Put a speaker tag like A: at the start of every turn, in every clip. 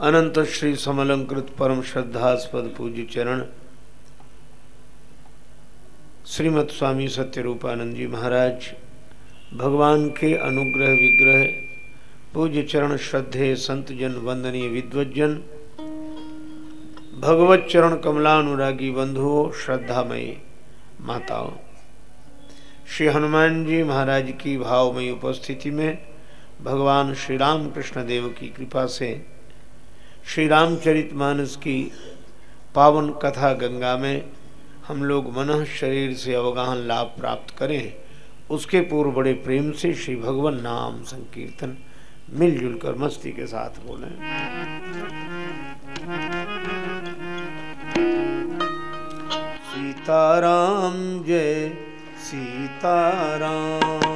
A: अनंत श्री समलंकृत परम श्रद्धास्पद पूज्य चरण। श्रीमद स्वामी सत्यरूपानंद जी महाराज, भगवान के अनुग्रह विग्रह, पूज्य चरण श्रद्धे संत जन वंदनीय विद्वजन भगवत चरण कमलानुरागी बंधुओं, श्रद्धामयी माताओं। श्री हनुमान जी महाराज की भावमयी उपस्थिति में भगवान श्री राम कृष्ण देव की कृपा से श्री रामचरित मानस की पावन कथा गंगा में हम लोग मन शरीर से अवगाहन लाभ प्राप्त करें। उसके पूर्व बड़े प्रेम से श्री भगवान नाम संकीर्तन मिलजुल कर मस्ती के साथ बोलें। सीताराम जय सीताराम।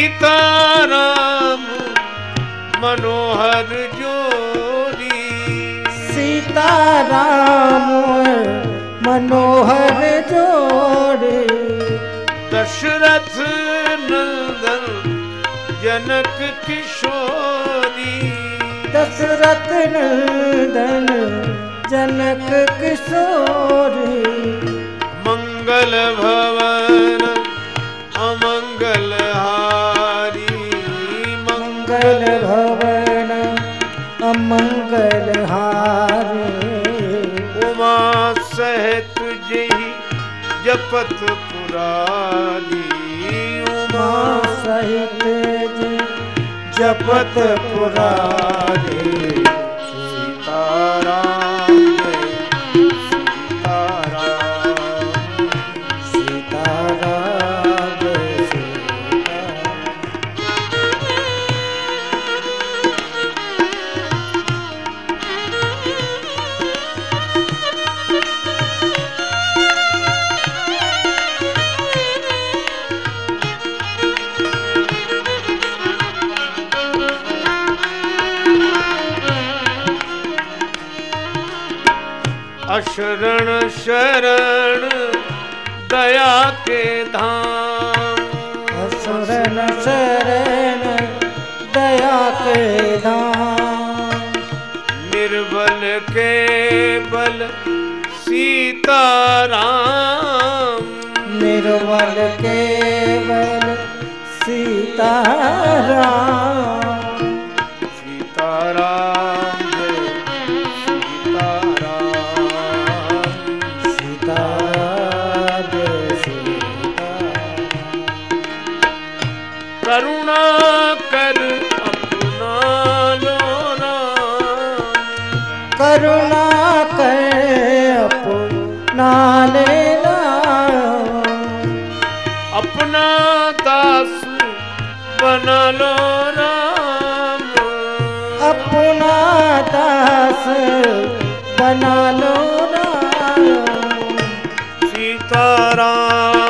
B: सीताराम
A: सीताराम मनोहर जोरी
B: सीताराम मनोहर जोड़े
A: दशरथ नंदन जनक किशोरी।
B: दशरथ नंदन जनक किशोरी।
A: मंगल भवन ही जपत पुरानी उमा।
B: सहित जपत पुरानी
A: सीताराम। शरण शरण दया के धाम।
B: शरण शरण दया के धाम।
A: निर्बल के बल
B: सीता
A: राम निर्बल के
B: बल सीता राम
A: करुणा कर अपना लो
B: करुणा कर अपना लेना
A: अपना दास बना लो राम।
B: अपना दास बना लो राम।
A: सीताराम